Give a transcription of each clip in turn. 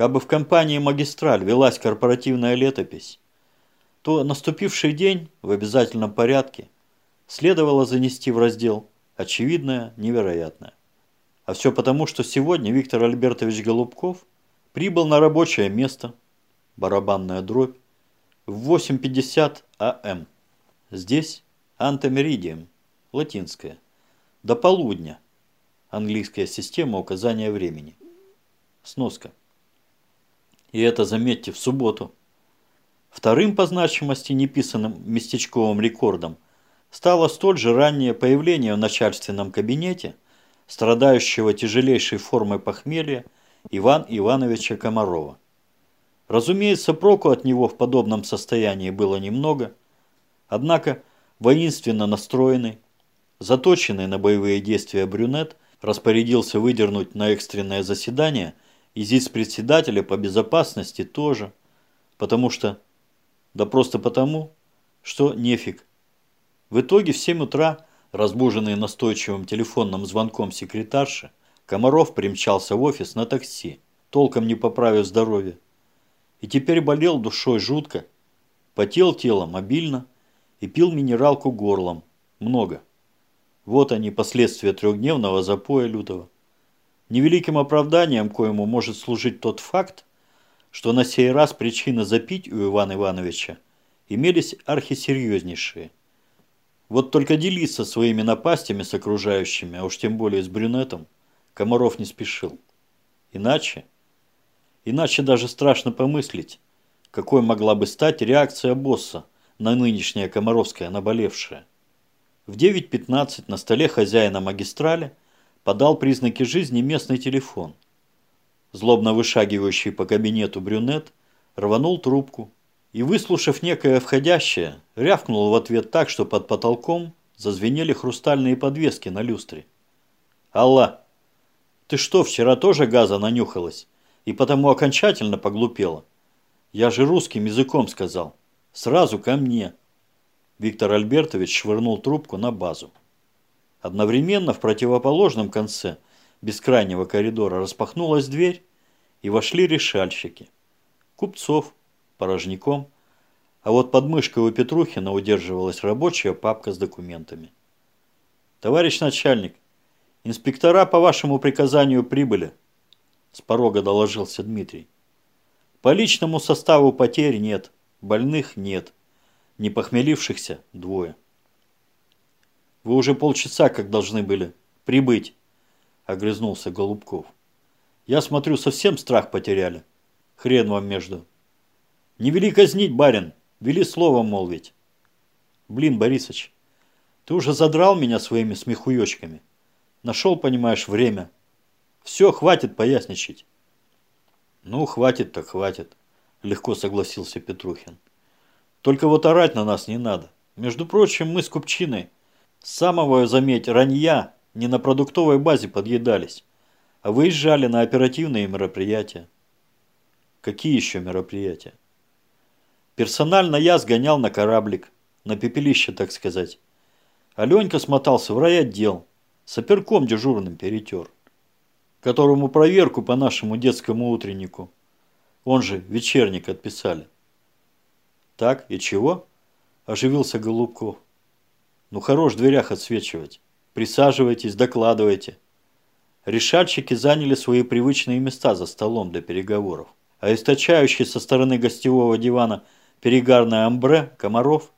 Как бы в компании «Магистраль» велась корпоративная летопись, то наступивший день в обязательном порядке следовало занести в раздел «Очевидное, невероятное». А все потому, что сегодня Виктор Альбертович Голубков прибыл на рабочее место, барабанная дробь, в 8.50 АМ. Здесь антомеридиум, латинское, до полудня, английская система указания времени. Сноска. И это, заметьте, в субботу. Вторым по значимости неписанным местечковым рекордом стало столь же раннее появление в начальственном кабинете страдающего тяжелейшей формой похмелья Ивана Ивановича Комарова. Разумеется, проку от него в подобном состоянии было немного, однако воинственно настроенный, заточенный на боевые действия брюнет распорядился выдернуть на экстренное заседание и председателя по безопасности тоже, потому что, да просто потому, что нефиг. В итоге в 7 утра, разбуженный настойчивым телефонным звонком секретарши, Комаров примчался в офис на такси, толком не поправив здоровье. И теперь болел душой жутко, потел телом обильно и пил минералку горлом. Много. Вот они, последствия трехдневного запоя лютого. Невеликим оправданием, коему может служить тот факт, что на сей раз причины запить у Ивана Ивановича имелись архисерьезнейшие. Вот только делиться своими напастями с окружающими, а уж тем более с брюнетом, Комаров не спешил. Иначе, иначе даже страшно помыслить, какой могла бы стать реакция босса на нынешнее комаровское наболевшее. В 9.15 на столе хозяина магистрали подал признаки жизни местный телефон. Злобно вышагивающий по кабинету брюнет рванул трубку и, выслушав некое входящее, рявкнул в ответ так, что под потолком зазвенели хрустальные подвески на люстре. «Алла, ты что, вчера тоже газа нанюхалась и потому окончательно поглупела? Я же русским языком сказал. Сразу ко мне». Виктор Альбертович швырнул трубку на базу. Одновременно в противоположном конце бескрайнего коридора распахнулась дверь, и вошли решальщики. Купцов, порожняком, а вот под мышкой у Петрухина удерживалась рабочая папка с документами. «Товарищ начальник, инспектора по вашему приказанию прибыли», с порога доложился Дмитрий. «По личному составу потерь нет, больных нет, не похмелившихся двое». «Вы уже полчаса как должны были прибыть», огрызнулся Голубков. «Я смотрю, совсем страх потеряли. Хрен вам между не вели казнить, барин, вели слово молвить. Блин, Борисыч, ты уже задрал меня своими смехуёчками. Нашел, понимаешь, время. Все, хватит поясничать. Ну, хватит так хватит, легко согласился Петрухин. Только вот орать на нас не надо. Между прочим, мы с Купчиной с самого, заметь, ранья не на продуктовой базе подъедались, а выезжали на оперативные мероприятия. Какие еще мероприятия? Персонально я сгонял на кораблик, на пепелище, так сказать. Аленька смотался в райотдел, саперком дежурным перетер, которому проверку по нашему детскому утреннику, он же вечерник отписали. Так, и чего? Оживился Голубков. Ну хорош в дверях отсвечивать. Присаживайтесь, докладывайте. Решальщики заняли свои привычные места за столом для переговоров, а источающий со стороны гостевого дивана – перегарное амбре Комаров,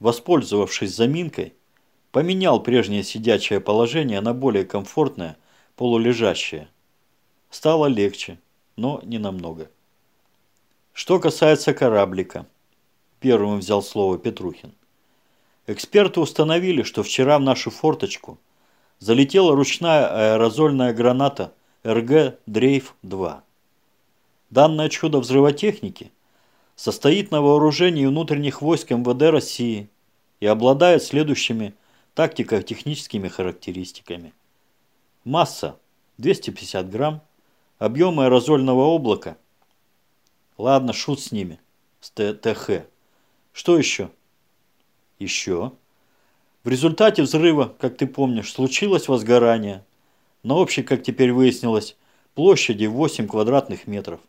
воспользовавшись заминкой, поменял прежнее сидячее положение на более комфортное полулежащее. Стало легче, но не намного. Что касается кораблика, первым взял слово Петрухин. Эксперты установили, что вчера в нашу форточку залетела ручная аэрозольная граната РГ «Дрейф-2». Данное чудо взрывотехники – состоит на вооружении внутренних войск МВД России и обладает следующими тактико-техническими характеристиками. Масса 250 грамм, объем аэрозольного облака. Ладно, шут с ними, с ТХ. Что еще? Еще. В результате взрыва, как ты помнишь, случилось возгорание на общей, как теперь выяснилось, площади 8 квадратных метров.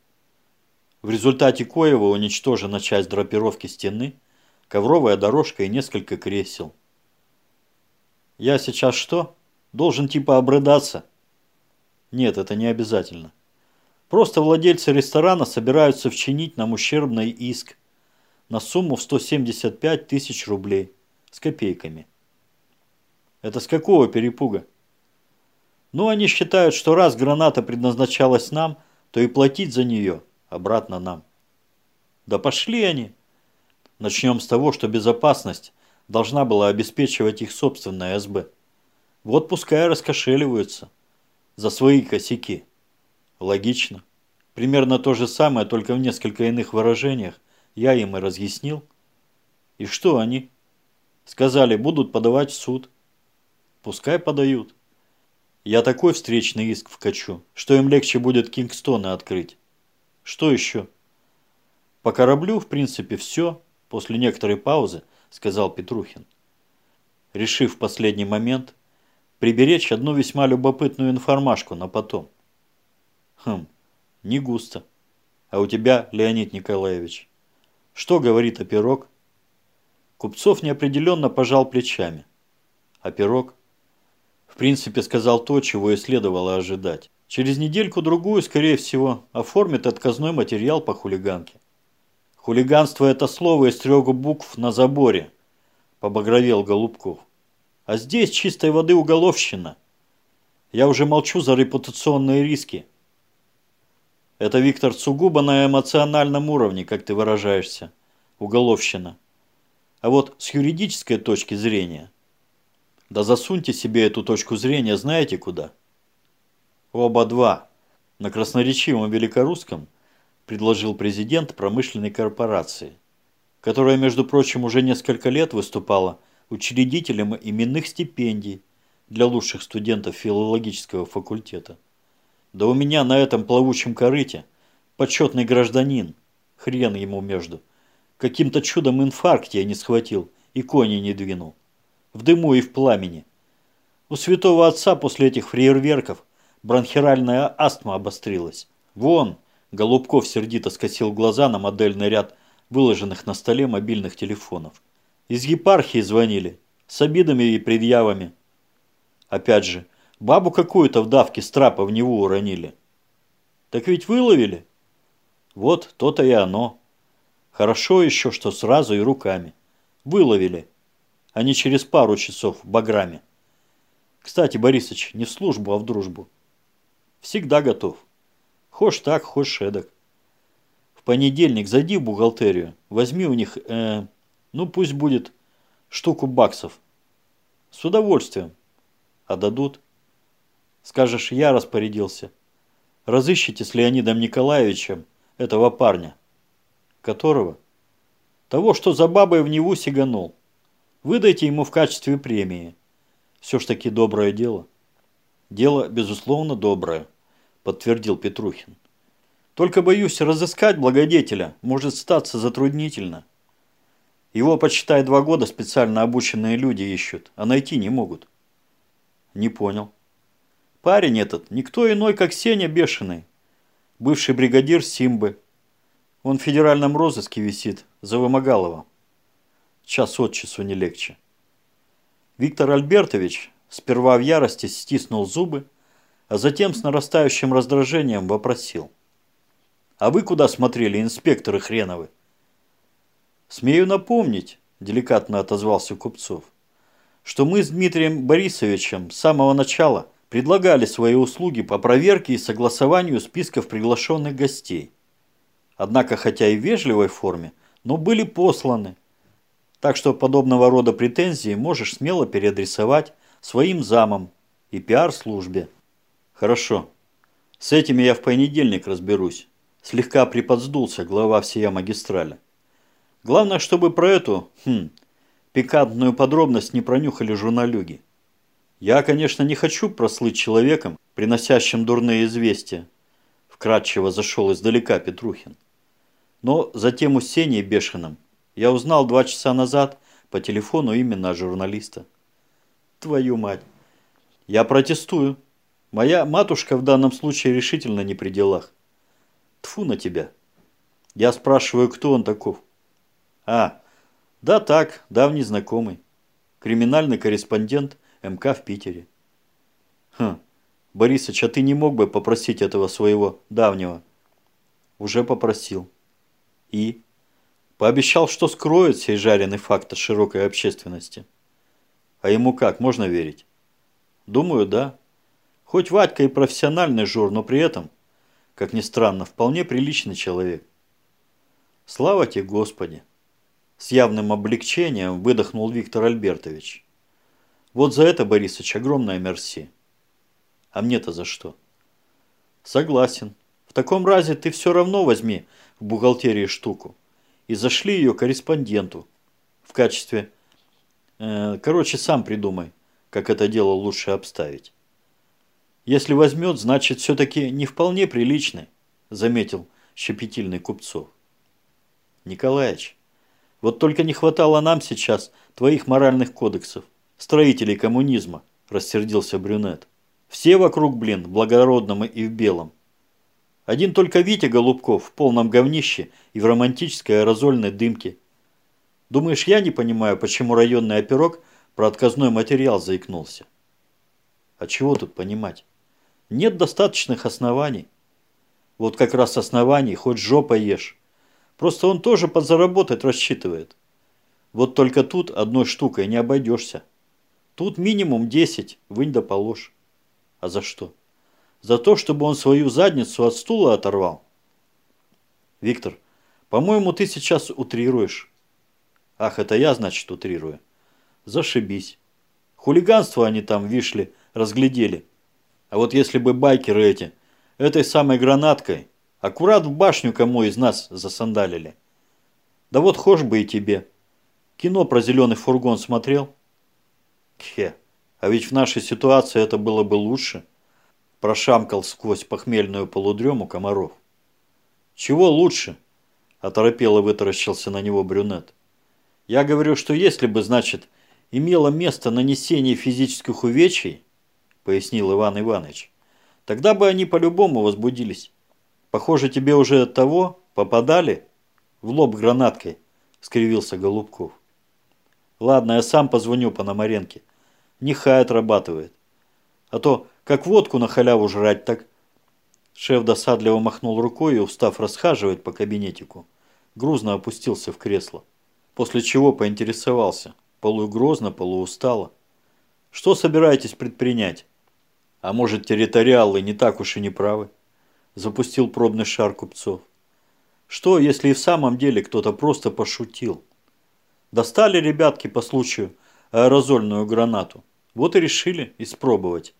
в результате коего уничтожена часть драпировки стены, ковровая дорожка и несколько кресел. Я сейчас что? Должен типа обрыдаться? Нет, это не обязательно. Просто владельцы ресторана собираются вчинить нам ущербный иск на сумму в 175 тысяч рублей с копейками. Это с какого перепуга? Ну, они считают, что раз граната предназначалась нам, то и платить за нее обратно нам. Да пошли они. Начнем с того, что безопасность должна была обеспечивать их собственная СБ. Вот пускай раскошеливаются за свои косяки. Логично. Примерно то же самое, только в несколько иных выражениях я им и разъяснил. И что они? Сказали, будут подавать в суд. Пускай подают. Я такой встречный иск вкачу, что им легче будет Кингстона открыть. Что еще? По кораблю, в принципе, все. После некоторой паузы, сказал Петрухин. Решив в последний момент приберечь одну весьма любопытную информашку на потом. Хм, не густо. А у тебя, Леонид Николаевич, что говорит оперок? Купцов неопределенно пожал плечами. А пирог? В принципе, сказал то, чего и следовало ожидать. Через недельку-другую, скорее всего, оформит отказной материал по хулиганке. Хулиганство – это слово из трех букв на заборе, побагровел Голубков. А здесь чистой воды уголовщина. Я уже молчу за репутационные риски. Это, Виктор, сугубо на эмоциональном уровне, как ты выражаешься. Уголовщина. А вот с юридической точки зрения. Да засуньте себе эту точку зрения знаете куда? Оба два. На красноречивом великорусском предложил президент промышленной корпорации, которая, между прочим, уже несколько лет выступала учредителем именных стипендий для лучших студентов филологического факультета. Да у меня на этом плавучем корыте почетный гражданин, хрен ему между. Каким-то чудом инфаркт я не схватил и кони не двинул. В дыму и в пламени. У святого отца после этих фейерверков бронхиральная астма обострилась. Вон, Голубков сердито скосил глаза на модельный ряд выложенных на столе мобильных телефонов. Из епархии звонили, с обидами и предъявами. Опять же, Бабу какую-то в давке с трапа в него уронили. Так ведь выловили? Вот то-то и оно. Хорошо еще, что сразу и руками. Выловили, а не через пару часов баграми. Кстати, Борисыч, не в службу, а в дружбу. Всегда готов. Хошь так, хошь эдак. В понедельник зайди в бухгалтерию, возьми у них, э, ну пусть будет, штуку баксов. С удовольствием. А дадут? Скажешь, я распорядился. Разыщите с Леонидом Николаевичем этого парня. Которого? Того, что за бабой в Неву сиганул. Выдайте ему в качестве премии. Все ж таки доброе дело. Дело, безусловно, доброе, подтвердил Петрухин. Только боюсь, разыскать благодетеля может статься затруднительно. Его, почитай, два года специально обученные люди ищут, а найти не могут. Не понял. Парень этот никто иной, как Сеня Бешеный, бывший бригадир Симбы. Он в федеральном розыске висит за Вымогалова. Час от часу не легче. Виктор Альбертович сперва в ярости стиснул зубы, а затем с нарастающим раздражением вопросил. «А вы куда смотрели, инспекторы хреновы?» «Смею напомнить», – деликатно отозвался Купцов, «что мы с Дмитрием Борисовичем с самого начала – предлагали свои услуги по проверке и согласованию списков приглашенных гостей. Однако, хотя и в вежливой форме, но были посланы. Так что подобного рода претензии можешь смело переадресовать своим замам и пиар-службе. Хорошо. С этими я в понедельник разберусь. Слегка приподсдулся глава всея магистрали. Главное, чтобы про эту, хм, пикантную подробность не пронюхали журналюги. Я, конечно, не хочу прослыть человеком, приносящим дурные известия. Вкратчиво зашел издалека Петрухин. Но за тему с Сеней Бешеным я узнал два часа назад по телефону именно журналиста. Твою мать. Я протестую. Моя матушка в данном случае решительно не при делах. Тфу на тебя. Я спрашиваю, кто он таков? А, да так, давний знакомый. Криминальный корреспондент МК в Питере. Хм, Борисыч, а ты не мог бы попросить этого своего давнего? Уже попросил. И? Пообещал, что скроет сей жареный факт от широкой общественности. А ему как, можно верить? Думаю, да. Хоть Вадька и профессиональный жур, но при этом, как ни странно, вполне приличный человек. Слава тебе, Господи! С явным облегчением выдохнул Виктор Альбертович. Вот за это, Борисыч, огромное мерси. А мне-то за что? Согласен. В таком разе ты все равно возьми в бухгалтерии штуку и зашли ее корреспонденту в качестве... Э, короче, сам придумай, как это дело лучше обставить. Если возьмет, значит, все-таки не вполне приличный, заметил щепетильный Купцов. Николаевич, вот только не хватало нам сейчас твоих моральных кодексов, строителей коммунизма, рассердился брюнет. Все вокруг, блин, в благородном и в белом. Один только Витя Голубков в полном говнище и в романтической аэрозольной дымке. Думаешь, я не понимаю, почему районный оперок про отказной материал заикнулся? А чего тут понимать? Нет достаточных оснований. Вот как раз оснований, хоть жопа ешь. Просто он тоже подзаработать рассчитывает. Вот только тут одной штукой не обойдешься. Тут минимум 10, вынь да положь. А за что? За то, чтобы он свою задницу от стула оторвал? Виктор, по-моему, ты сейчас утрируешь. Ах, это я, значит, утрирую. Зашибись. Хулиганство они там, вишли, разглядели. А вот если бы байкеры эти, этой самой гранаткой, аккурат в башню кому из нас засандалили. Да вот хошь бы и тебе. Кино про зеленый фургон смотрел? Хе, а ведь в нашей ситуации это было бы лучше прошамкал сквозь похмельную полудрему комаров. «Чего лучше?» – оторопело вытаращился на него брюнет. «Я говорю, что если бы, значит, имело место нанесение физических увечий, – пояснил Иван Иванович, – тогда бы они по-любому возбудились. Похоже, тебе уже от того попадали в лоб гранаткой», – скривился Голубков. «Ладно, я сам позвоню по Пономаренке. Нехай отрабатывает. А то как водку на халяву жрать, так...» Шеф досадливо махнул рукой и, устав расхаживать по кабинетику, грузно опустился в кресло. После чего поинтересовался, полугрозно, полуустало. «Что собираетесь предпринять?» «А может, территориалы не так уж и не правы?» Запустил пробный шар купцов. «Что, если и в самом деле кто-то просто пошутил?» Достали ребятки по случаю аэрозольную гранату. Вот и решили испробовать.